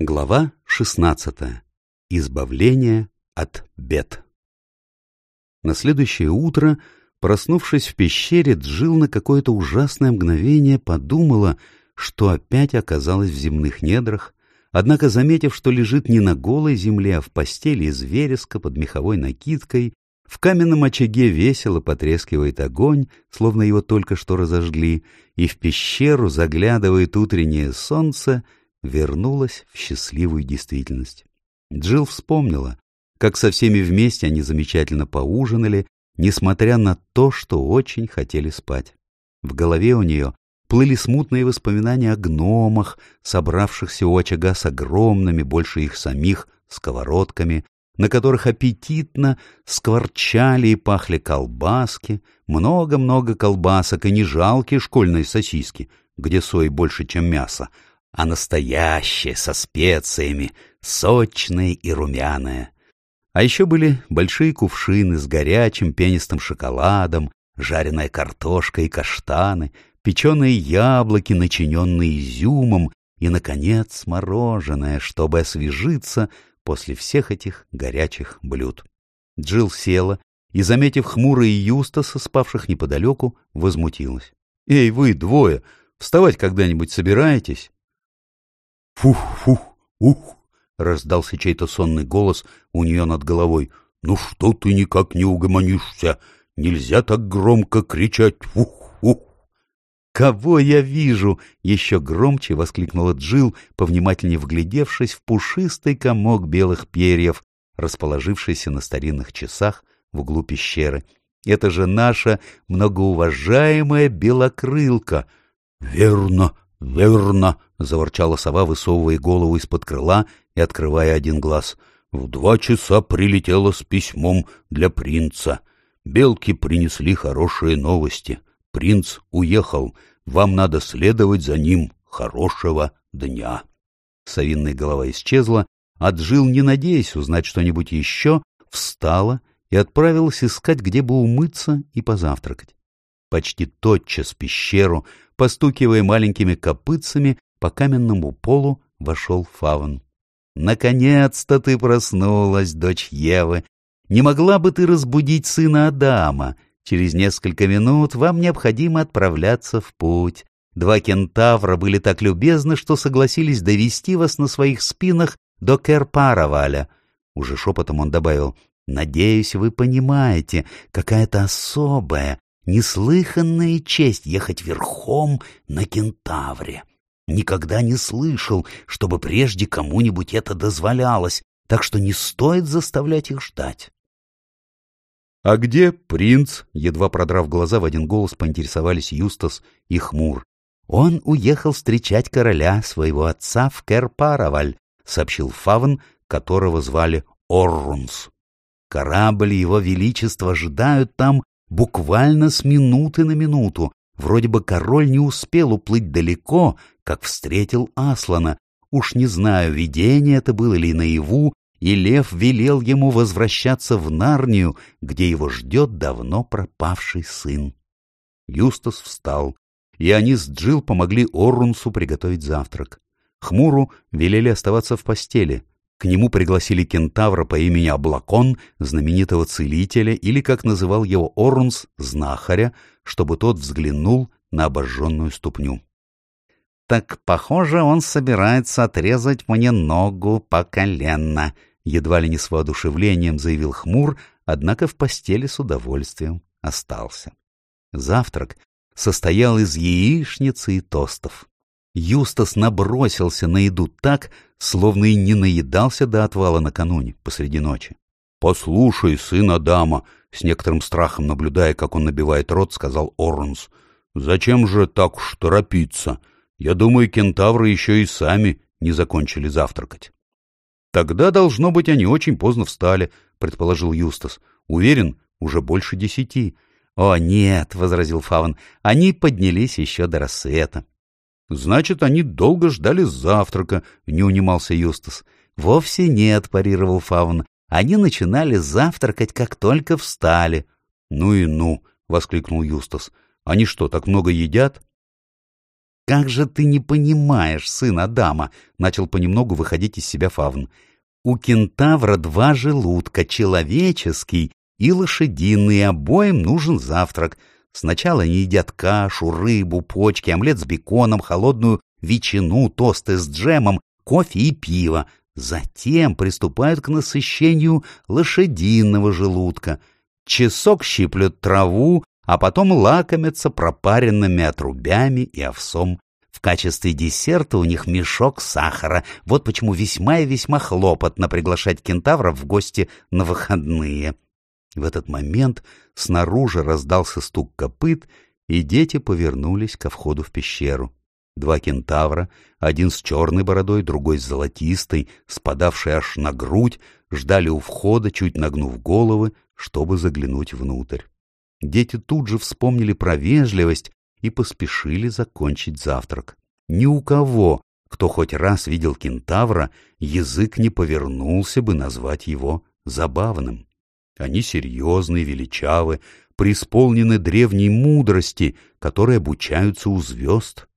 Глава 16. Избавление от бед. На следующее утро, проснувшись в пещере, Джил на какое-то ужасное мгновение подумала, что опять оказалась в земных недрах, однако, заметив, что лежит не на голой земле, а в постели из вереска под меховой накидкой, в каменном очаге весело потрескивает огонь, словно его только что разожгли, и в пещеру заглядывает утреннее солнце — вернулась в счастливую действительность. Джилл вспомнила, как со всеми вместе они замечательно поужинали, несмотря на то, что очень хотели спать. В голове у нее плыли смутные воспоминания о гномах, собравшихся у очага с огромными, больше их самих, сковородками, на которых аппетитно скворчали и пахли колбаски, много-много колбасок и не жалкие школьные сосиски, где сои больше, чем мясо, а настоящее, со специями, сочное и румяное. А еще были большие кувшины с горячим пенистым шоколадом, жареная картошка и каштаны, печеные яблоки, начиненные изюмом, и, наконец, мороженое, чтобы освежиться после всех этих горячих блюд. Джилл села и, заметив хмурые Юстаса, спавших неподалеку, возмутилась. — Эй, вы двое, вставать когда-нибудь собираетесь? «Фух-фух-ух!» — раздался чей-то сонный голос у нее над головой. «Ну что ты никак не угомонишься? Нельзя так громко кричать «фух-фух!» «Кого я вижу?» — еще громче воскликнула Джил, повнимательнее вглядевшись в пушистый комок белых перьев, расположившийся на старинных часах в углу пещеры. «Это же наша многоуважаемая белокрылка!» «Верно!» — Верно, — заворчала сова, высовывая голову из-под крыла и открывая один глаз. — В два часа прилетела с письмом для принца. Белки принесли хорошие новости. Принц уехал. Вам надо следовать за ним. Хорошего дня. Совинная голова исчезла, Джил, не надеясь узнать что-нибудь еще, встала и отправилась искать, где бы умыться и позавтракать. Почти тотчас пещеру, постукивая маленькими копытцами, по каменному полу вошел фавн. «Наконец-то ты проснулась, дочь Евы! Не могла бы ты разбудить сына Адама? Через несколько минут вам необходимо отправляться в путь. Два кентавра были так любезны, что согласились довести вас на своих спинах до Керпараваля». Уже шепотом он добавил, «Надеюсь, вы понимаете, какая-то особая, Неслыханная честь ехать верхом на кентавре. Никогда не слышал, чтобы прежде кому-нибудь это дозволялось, так что не стоит заставлять их ждать. — А где принц? — едва продрав глаза, в один голос поинтересовались Юстас и Хмур. — Он уехал встречать короля, своего отца, в Керпараваль, — сообщил Фавн, которого звали Оррунс. Корабль его величества ожидают там буквально с минуты на минуту. Вроде бы король не успел уплыть далеко, как встретил Аслана. Уж не знаю, видение это было ли наяву, и лев велел ему возвращаться в Нарнию, где его ждет давно пропавший сын. Юстас встал, и они с Джил помогли Оррунсу приготовить завтрак. Хмуру велели оставаться в постели, к нему пригласили кентавра по имени Облакон, знаменитого целителя, или, как называл его Орунс, знахаря, чтобы тот взглянул на обожженную ступню. «Так, похоже, он собирается отрезать мне ногу по колено», — едва ли не с воодушевлением заявил Хмур, однако в постели с удовольствием остался. Завтрак состоял из яичницы и тостов. Юстас набросился на еду так, словно и не наедался до отвала накануне, посреди ночи. — Послушай, сын Адама, — с некоторым страхом наблюдая, как он набивает рот, сказал Орнс. — Зачем же так уж торопиться? Я думаю, кентавры еще и сами не закончили завтракать. — Тогда, должно быть, они очень поздно встали, — предположил Юстас. — Уверен, уже больше десяти. — О, нет, — возразил Фавн, — они поднялись еще до рассвета. — Значит, они долго ждали завтрака, — не унимался Юстас. — Вовсе нет, — парировал Фаун. — Они начинали завтракать, как только встали. — Ну и ну, — воскликнул Юстас. — Они что, так много едят? как же ты не понимаешь, сын Адама?» — начал понемногу выходить из себя Фавн. «У кентавра два желудка, человеческий и лошадиный, обоим нужен завтрак. Сначала они едят кашу, рыбу, почки, омлет с беконом, холодную ветчину, тосты с джемом, кофе и пиво. Затем приступают к насыщению лошадиного желудка. Часок щиплют траву, а потом лакомятся пропаренными отрубями и овсом. В качестве десерта у них мешок сахара. Вот почему весьма и весьма хлопотно приглашать кентавров в гости на выходные. В этот момент снаружи раздался стук копыт, и дети повернулись ко входу в пещеру. Два кентавра, один с черной бородой, другой с золотистой, спадавший аж на грудь, ждали у входа, чуть нагнув головы, чтобы заглянуть внутрь. Дети тут же вспомнили про вежливость и поспешили закончить завтрак. Ни у кого, кто хоть раз видел кентавра, язык не повернулся бы назвать его забавным. Они серьезны, величавы, преисполнены древней мудрости, которые обучаются у звезд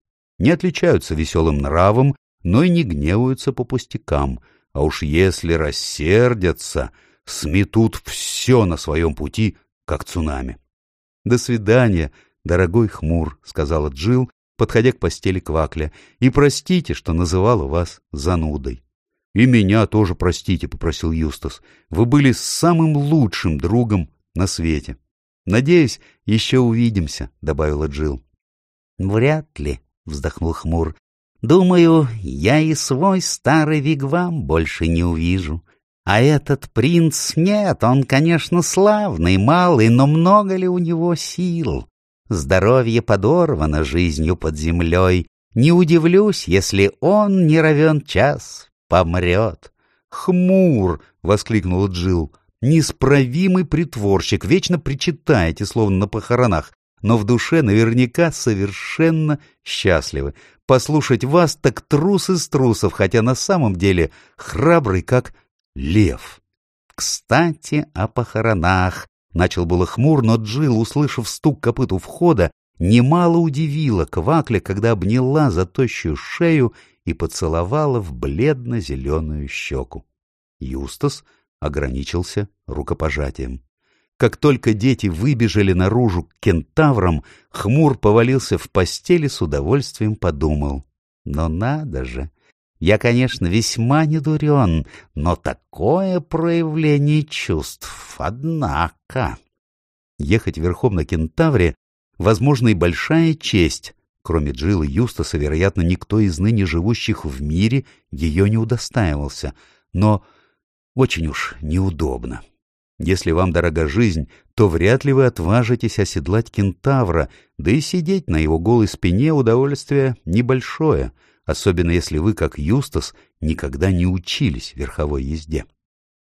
не отличаются веселым нравом, но и не гневаются по пустякам, а уж если рассердятся, сметут все на своем пути, как цунами. — До свидания, дорогой хмур, — сказала Джил, подходя к постели Квакля, — и простите, что называла вас занудой. — И меня тоже простите, — попросил Юстас. — Вы были самым лучшим другом на свете. — Надеюсь, еще увидимся, — добавила Джил. Вряд ли, — вздохнул Хмур. «Думаю, я и свой старый вигвам больше не увижу. А этот принц, нет, он, конечно, славный, малый, но много ли у него сил? Здоровье подорвано жизнью под землей. Не удивлюсь, если он не равен час помрет». «Хмур!» — воскликнула Джил. «Неисправимый притворщик, вечно причитаете, словно на похоронах но в душе наверняка совершенно счастливы. Послушать вас так трус из трусов, хотя на самом деле храбрый, как лев. Кстати, о похоронах. Начал было хмур, но Джил, услышав стук копыт у входа, немало удивила Квакля, когда обняла за тощую шею и поцеловала в бледно-зеленую щеку. Юстас ограничился рукопожатием. Как только дети выбежали наружу к кентаврам, Хмур повалился в постели с удовольствием подумал. Но надо же! Я, конечно, весьма недурен, но такое проявление чувств, однако... Ехать верхом на кентавре, возможно, и большая честь. Кроме Джилла Юстаса, вероятно, никто из ныне живущих в мире ее не удостаивался. Но очень уж неудобно. Если вам дорога жизнь, то вряд ли вы отважитесь оседлать кентавра, да и сидеть на его голой спине удовольствие небольшое, особенно если вы, как Юстас, никогда не учились верховой езде.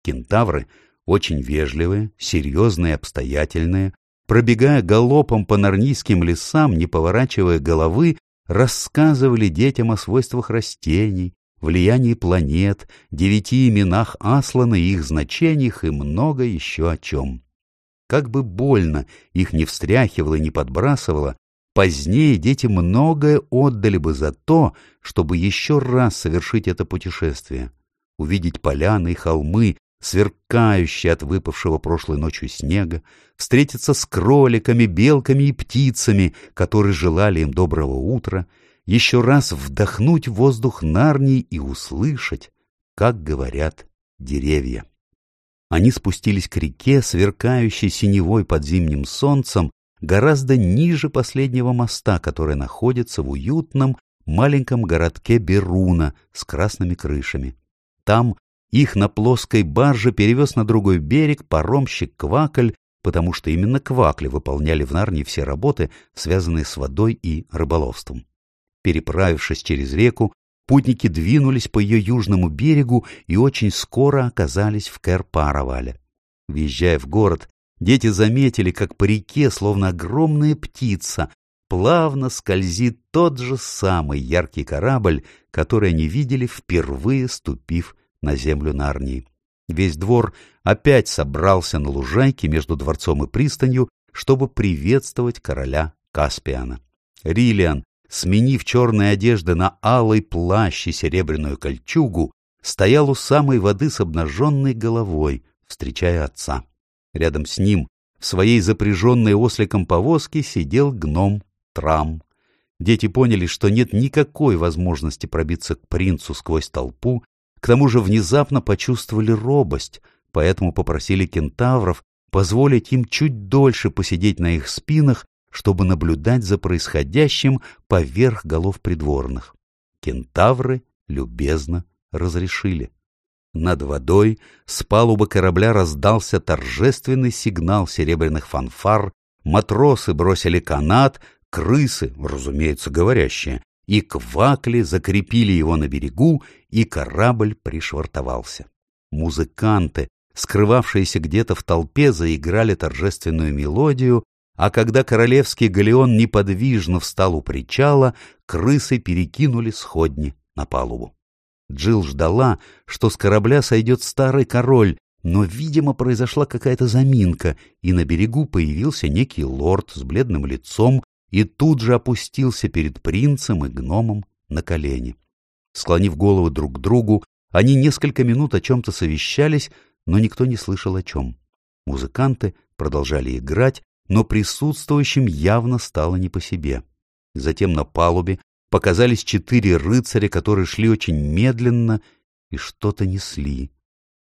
Кентавры очень вежливые, серьезные, обстоятельные, пробегая галопом по нарнийским лесам, не поворачивая головы, рассказывали детям о свойствах растений, влиянии планет, девяти именах Аслана и их значениях и много еще о чем. Как бы больно их не встряхивало и не подбрасывало, позднее дети многое отдали бы за то, чтобы еще раз совершить это путешествие, увидеть поляны и холмы, сверкающие от выпавшего прошлой ночью снега, встретиться с кроликами, белками и птицами, которые желали им доброго утра, еще раз вдохнуть воздух Нарнии и услышать, как говорят деревья. Они спустились к реке, сверкающей синевой под зимним солнцем, гораздо ниже последнего моста, который находится в уютном маленьком городке Беруна с красными крышами. Там их на плоской барже перевез на другой берег паромщик Квакль, потому что именно Квакли выполняли в Нарнии все работы, связанные с водой и рыболовством. Переправившись через реку, путники двинулись по ее южному берегу и очень скоро оказались в Кэр-Паравале. Въезжая в город, дети заметили, как по реке, словно огромная птица, плавно скользит тот же самый яркий корабль, который они видели, впервые ступив на землю Нарнии. Весь двор опять собрался на лужайке между дворцом и пристанью, чтобы приветствовать короля Каспиана. Рилиан сменив черные одежды на алый плащ и серебряную кольчугу, стоял у самой воды с обнаженной головой, встречая отца. Рядом с ним, в своей запряженной осликом повозке, сидел гном Трам. Дети поняли, что нет никакой возможности пробиться к принцу сквозь толпу, к тому же внезапно почувствовали робость, поэтому попросили кентавров позволить им чуть дольше посидеть на их спинах, чтобы наблюдать за происходящим поверх голов придворных. Кентавры любезно разрешили. Над водой с палубы корабля раздался торжественный сигнал серебряных фанфар, матросы бросили канат, крысы, разумеется, говорящие, и квакли закрепили его на берегу, и корабль пришвартовался. Музыканты, скрывавшиеся где-то в толпе, заиграли торжественную мелодию, а когда королевский галеон неподвижно встал у причала, крысы перекинули сходни на палубу. Джилл ждала, что с корабля сойдет старый король, но, видимо, произошла какая-то заминка, и на берегу появился некий лорд с бледным лицом и тут же опустился перед принцем и гномом на колени. Склонив головы друг к другу, они несколько минут о чем-то совещались, но никто не слышал о чем. Музыканты продолжали играть, но присутствующим явно стало не по себе. Затем на палубе показались четыре рыцаря, которые шли очень медленно и что-то несли.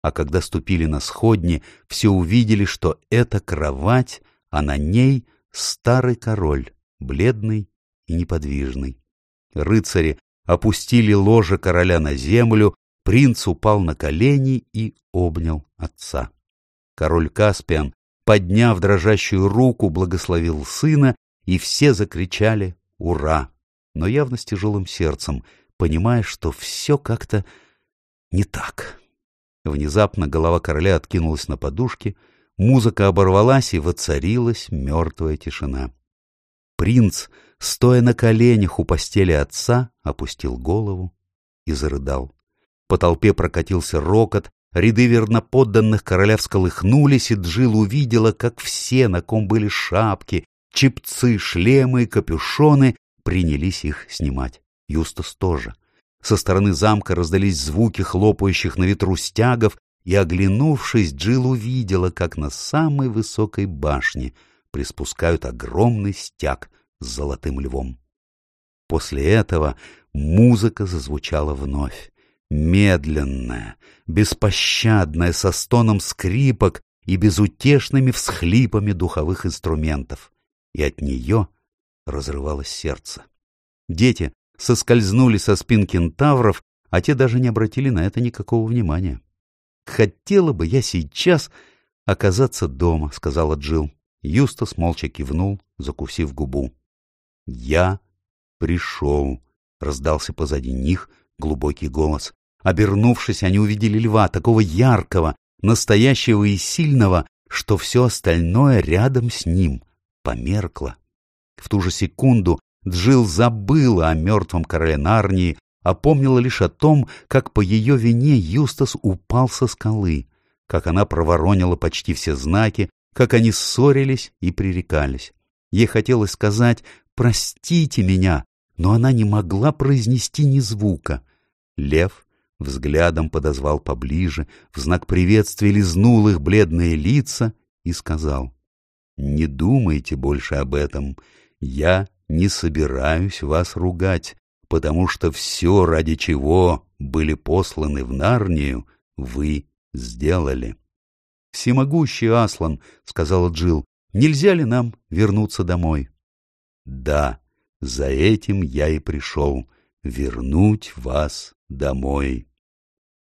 А когда ступили на сходни, все увидели, что это кровать, а на ней старый король, бледный и неподвижный. Рыцари опустили ложе короля на землю, принц упал на колени и обнял отца. Король Каспиан, подняв дрожащую руку, благословил сына, и все закричали «Ура!», но явно с тяжелым сердцем, понимая, что все как-то не так. Внезапно голова короля откинулась на подушке, музыка оборвалась, и воцарилась мертвая тишина. Принц, стоя на коленях у постели отца, опустил голову и зарыдал. По толпе прокатился рокот, ряды верноподданных короля всколыхнулись, и Джил увидела, как все, на ком были шапки, чепцы, шлемы и капюшоны, принялись их снимать. Юстас тоже. Со стороны замка раздались звуки хлопающих на ветру стягов, и, оглянувшись, Джил увидела, как на самой высокой башне приспускают огромный стяг с золотым львом. После этого музыка зазвучала вновь медленная, беспощадная, со стоном скрипок и безутешными всхлипами духовых инструментов, и от нее разрывалось сердце. Дети соскользнули со спин кентавров, а те даже не обратили на это никакого внимания. «Хотела бы я сейчас оказаться дома», — сказала Джил. Юстас молча кивнул, закусив губу. «Я пришел», — раздался позади них глубокий голос. Обернувшись, они увидели льва, такого яркого, настоящего и сильного, что все остальное рядом с ним померкло. В ту же секунду Джил забыла о мертвом короле Нарнии, а помнила лишь о том, как по ее вине Юстас упал со скалы, как она проворонила почти все знаки, как они ссорились и пререкались. Ей хотелось сказать «простите меня», но она не могла произнести ни звука. Лев взглядом подозвал поближе, в знак приветствия лизнул их бледные лица и сказал, «Не думайте больше об этом, я не собираюсь вас ругать, потому что все, ради чего были посланы в Нарнию, вы сделали». «Всемогущий Аслан», — сказала Джил, — «нельзя ли нам вернуться домой?» «Да, за этим я и пришел, вернуть вас домой».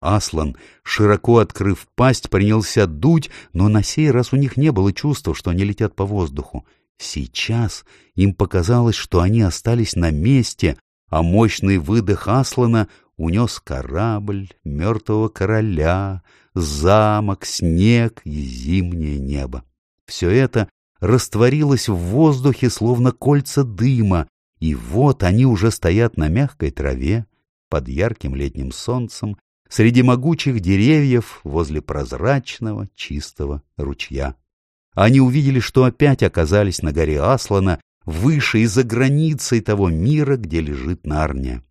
Аслан, широко открыв пасть, принялся дуть, но на сей раз у них не было чувства, что они летят по воздуху. Сейчас им показалось, что они остались на месте, а мощный выдох Аслана унес корабль, мертвого короля, замок, снег и зимнее небо. Все это растворилось в воздухе, словно кольца дыма, и вот они уже стоят на мягкой траве, под ярким летним солнцем, среди могучих деревьев возле прозрачного чистого ручья. Они увидели, что опять оказались на горе Аслана, выше и за границей того мира, где лежит Нарния.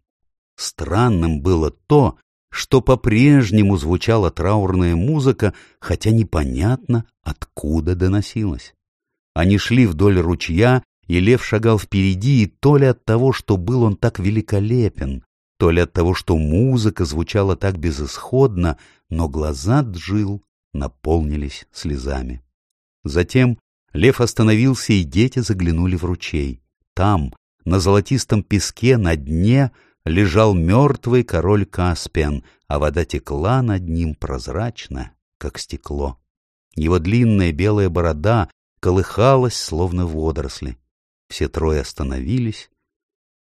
Странным было то, что по-прежнему звучала траурная музыка, хотя непонятно, откуда доносилась. Они шли вдоль ручья, и лев шагал впереди, и то ли от того, что был он так великолепен, то ли от того, что музыка звучала так безысходно, но глаза Джил наполнились слезами. Затем лев остановился, и дети заглянули в ручей. Там, на золотистом песке, на дне, лежал мертвый король Каспиан, а вода текла над ним прозрачно, как стекло. Его длинная белая борода колыхалась, словно водоросли. Все трое остановились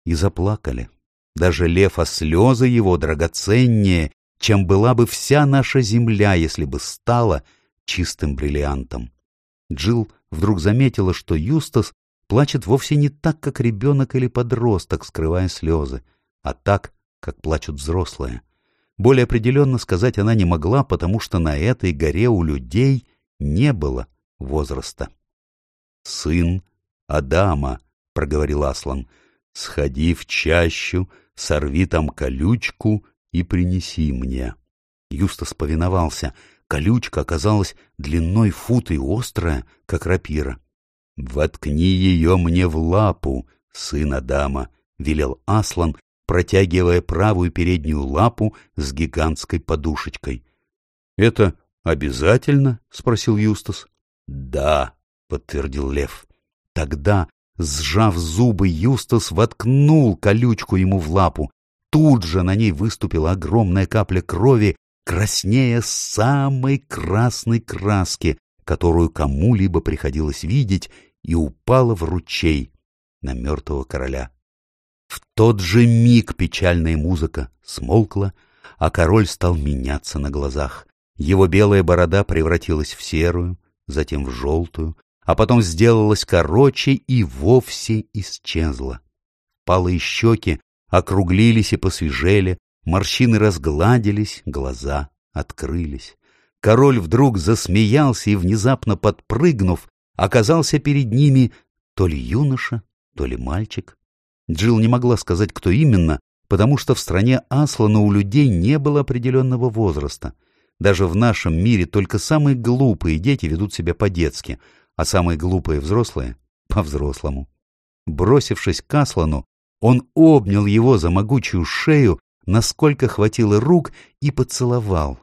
и заплакали. Даже лев, а слезы его драгоценнее, чем была бы вся наша земля, если бы стала чистым бриллиантом. Джилл вдруг заметила, что Юстас плачет вовсе не так, как ребенок или подросток, скрывая слезы, а так, как плачут взрослые. Более определенно сказать она не могла, потому что на этой горе у людей не было возраста. — Сын Адама, — проговорил Аслан, — сходи в чащу, сорви там колючку и принеси мне. Юстас повиновался. Колючка оказалась длиной фут и острая, как рапира. — Воткни ее мне в лапу, сын Адама, — велел Аслан, протягивая правую переднюю лапу с гигантской подушечкой. — Это обязательно? — спросил Юстас. — Да, — подтвердил Лев. Тогда Сжав зубы, Юстас воткнул колючку ему в лапу. Тут же на ней выступила огромная капля крови, краснее самой красной краски, которую кому-либо приходилось видеть, и упала в ручей на мертвого короля. В тот же миг печальная музыка смолкла, а король стал меняться на глазах. Его белая борода превратилась в серую, затем в желтую, а потом сделалась короче и вовсе исчезла. Палые щеки округлились и посвежели, морщины разгладились, глаза открылись. Король вдруг засмеялся и, внезапно подпрыгнув, оказался перед ними то ли юноша, то ли мальчик. Джилл не могла сказать, кто именно, потому что в стране Аслана у людей не было определенного возраста. Даже в нашем мире только самые глупые дети ведут себя по-детски, а самые глупые взрослые — по-взрослому. Бросившись к Аслану, он обнял его за могучую шею, насколько хватило рук, и поцеловал.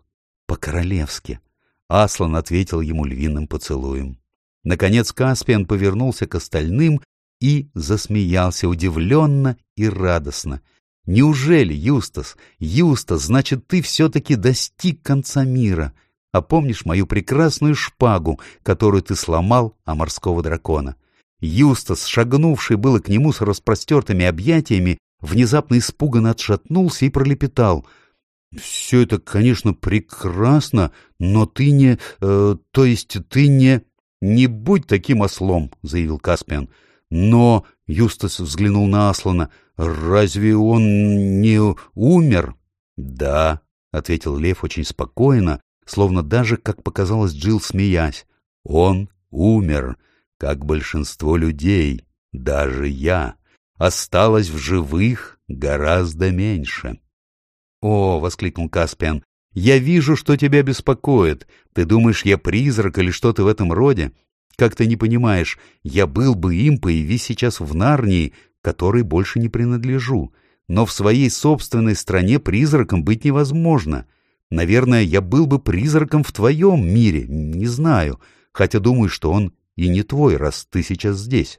По-королевски. Аслан ответил ему львиным поцелуем. Наконец Каспиан повернулся к остальным и засмеялся удивленно и радостно. «Неужели, Юстас, Юстас, значит, ты все-таки достиг конца мира?» А помнишь мою прекрасную шпагу, которую ты сломал, а морского дракона? Юстас, шагнувший было к нему с распростертыми объятиями, внезапно испуганно отшатнулся и пролепетал. — Все это, конечно, прекрасно, но ты не... Э, то есть ты не... — Не будь таким ослом, — заявил Каспиан. — Но... — Юстас взглянул на Аслана. — Разве он не умер? — Да, — ответил Лев очень спокойно, словно даже, как показалось Джилл, смеясь. Он умер, как большинство людей, даже я. Осталось в живых гораздо меньше. — О, — воскликнул Каспиан, — я вижу, что тебя беспокоит. Ты думаешь, я призрак или что-то в этом роде? Как ты не понимаешь, я был бы им, появись сейчас в Нарнии, которой больше не принадлежу. Но в своей собственной стране призраком быть невозможно. — Наверное, я был бы призраком в твоем мире, не знаю, хотя думаю, что он и не твой, раз ты сейчас здесь.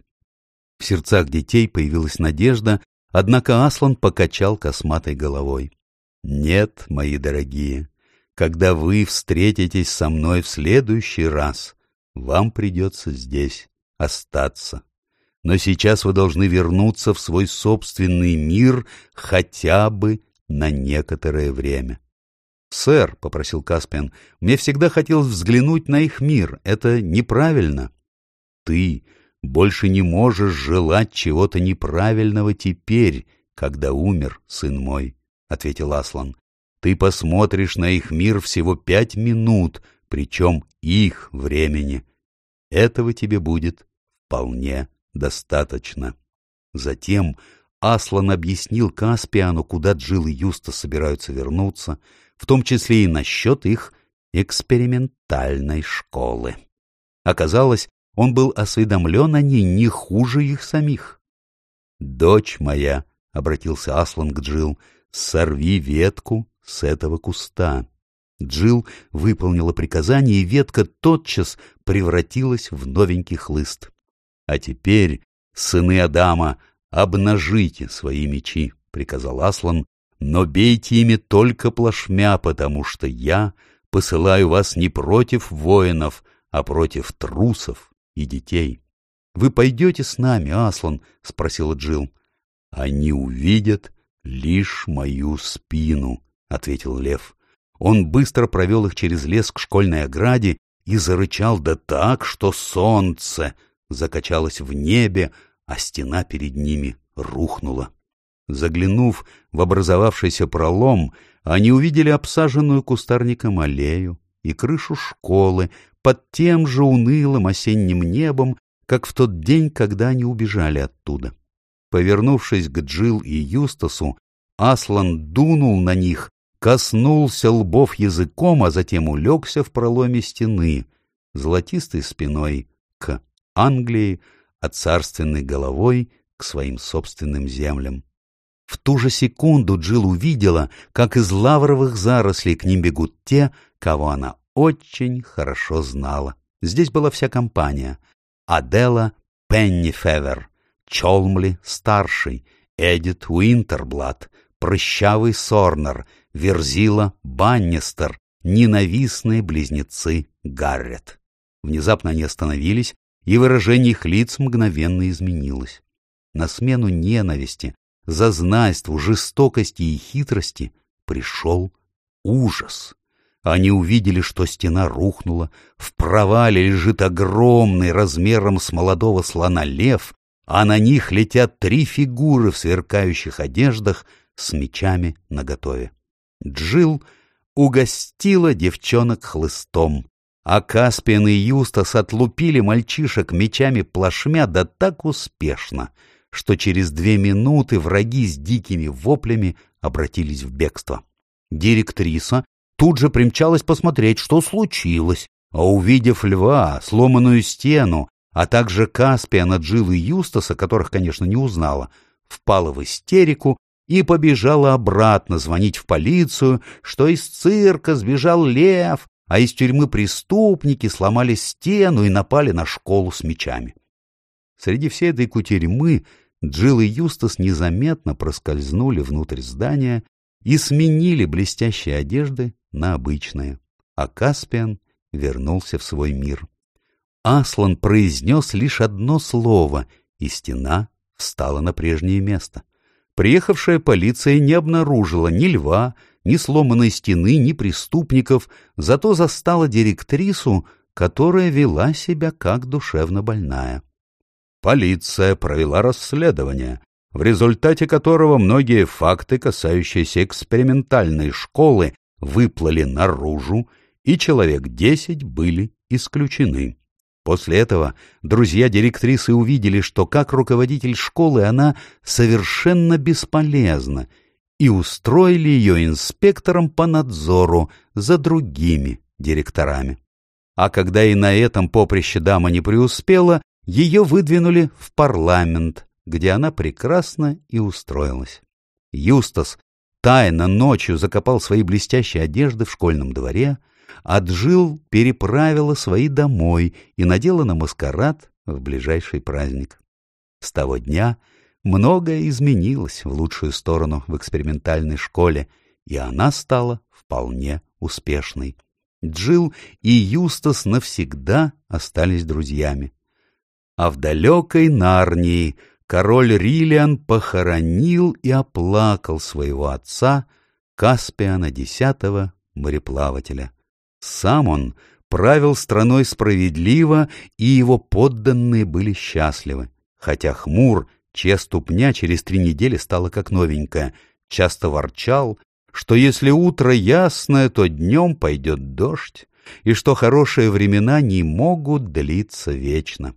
В сердцах детей появилась надежда, однако Аслан покачал косматой головой. «Нет, мои дорогие, когда вы встретитесь со мной в следующий раз, вам придется здесь остаться. Но сейчас вы должны вернуться в свой собственный мир хотя бы на некоторое время. «Сэр», — попросил Каспиан, — «мне всегда хотелось взглянуть на их мир. Это неправильно». «Ты больше не можешь желать чего-то неправильного теперь, когда умер, сын мой», — ответил Аслан. «Ты посмотришь на их мир всего пять минут, причем их времени. Этого тебе будет вполне достаточно. Затем Аслан объяснил Каспиану, куда Джилл и Юста собираются вернуться, в том числе и насчет их экспериментальной школы. Оказалось, он был осведомлен о ней не хуже их самих. «Дочь моя», — обратился Аслан к Джил, — «сорви ветку с этого куста». Джил выполнила приказание, и ветка тотчас превратилась в новенький хлыст. «А теперь, сыны Адама, обнажите свои мечи», — приказал Аслан, — «но бейте ими только плашмя, потому что я посылаю вас не против воинов, а против трусов и детей. — Вы пойдете с нами, Аслан? — спросила Джил. Они увидят лишь мою спину, — ответил лев. Он быстро провел их через лес к школьной ограде и зарычал да так, что солнце закачалось в небе, а стена перед ними рухнула. Заглянув в образовавшийся пролом, они увидели обсаженную кустарником аллею и крышу школы под тем же унылым осенним небом, как в тот день, когда они убежали оттуда. Повернувшись к Джил и Юстасу, Аслан дунул на них, коснулся лбов языком, а затем улегся в проломе стены, золотистой спиной к Англии, а царственной головой к своим собственным землям. В ту же секунду Джилл увидела, как из лавровых зарослей к ним бегут те, кого она очень хорошо знала. Здесь была вся компания. Адела Пеннифевер, Чолмли старший, Эдит Уинтерблад, прыщавый Сорнер, Верзила Баннистер, ненавистные близнецы Гаррет. Внезапно они остановились, и выражение их лиц мгновенно изменилось. На смену ненависти, зазнайству, жестокости и хитрости пришел ужас. Они увидели, что стена рухнула, в провале лежит огромный размером с молодого слона лев, а на них летят три фигуры в сверкающих одеждах с мечами наготове. Джил угостила девчонок хлыстом, а Каспиан и Юстас отлупили мальчишек мечами плашмя да так успешно, что через две минуты враги с дикими воплями обратились в бегство. Директриса тут же примчалась посмотреть, что случилось, а увидев льва, сломанную стену, а также Каспиана, Джилл и Юстаса, которых, конечно, не узнала, впала в истерику и побежала обратно звонить в полицию, что из цирка сбежал лев, а из тюрьмы преступники сломали стену и напали на школу с мечами. Среди всей этой кутерьмы Джилл и Юстас незаметно проскользнули внутрь здания и сменили блестящие одежды на обычные, а Каспиан вернулся в свой мир. Аслан произнес лишь одно слово, и стена встала на прежнее место. Приехавшая полиция не обнаружила ни льва, ни сломанной стены, ни преступников, зато застала директрису, которая вела себя как душевно больная. Полиция провела расследование, в результате которого многие факты, касающиеся экспериментальной школы, выплыли наружу, и человек десять были исключены. После этого друзья директрисы увидели, что как руководитель школы она совершенно бесполезна, и устроили ее инспектором по надзору за другими директорами. А когда и на этом поприще дама не преуспела, ее выдвинули в парламент, где она прекрасно и устроилась. Юстас тайно ночью закопал свои блестящие одежды в школьном дворе, Джил переправила свои домой и надела на маскарад в ближайший праздник. С того дня многое изменилось в лучшую сторону в экспериментальной школе, и она стала вполне успешной. Джил и Юстас навсегда остались друзьями. А в далекой Нарнии король Рилиан похоронил и оплакал своего отца, Каспиана X, мореплавателя. Сам он правил страной справедливо, и его подданные были счастливы, хотя хмур, чья ступня через три недели стала как новенькая, часто ворчал, что если утро ясное, то днем пойдет дождь, и что хорошие времена не могут длиться вечно.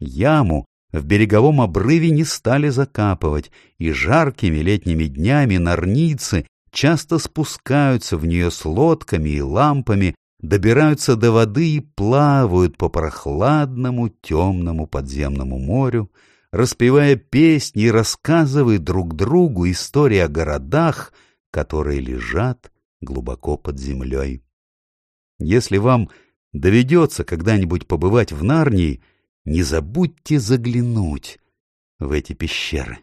Яму, в береговом обрыве не стали закапывать, и жаркими летними днями норницы часто спускаются в нее с лодками и лампами, добираются до воды и плавают по прохладному темному подземному морю, распевая песни и рассказывая друг другу истории о городах, которые лежат глубоко под землей. Если вам доведется когда-нибудь побывать в Нарнии, не забудьте заглянуть в эти пещеры.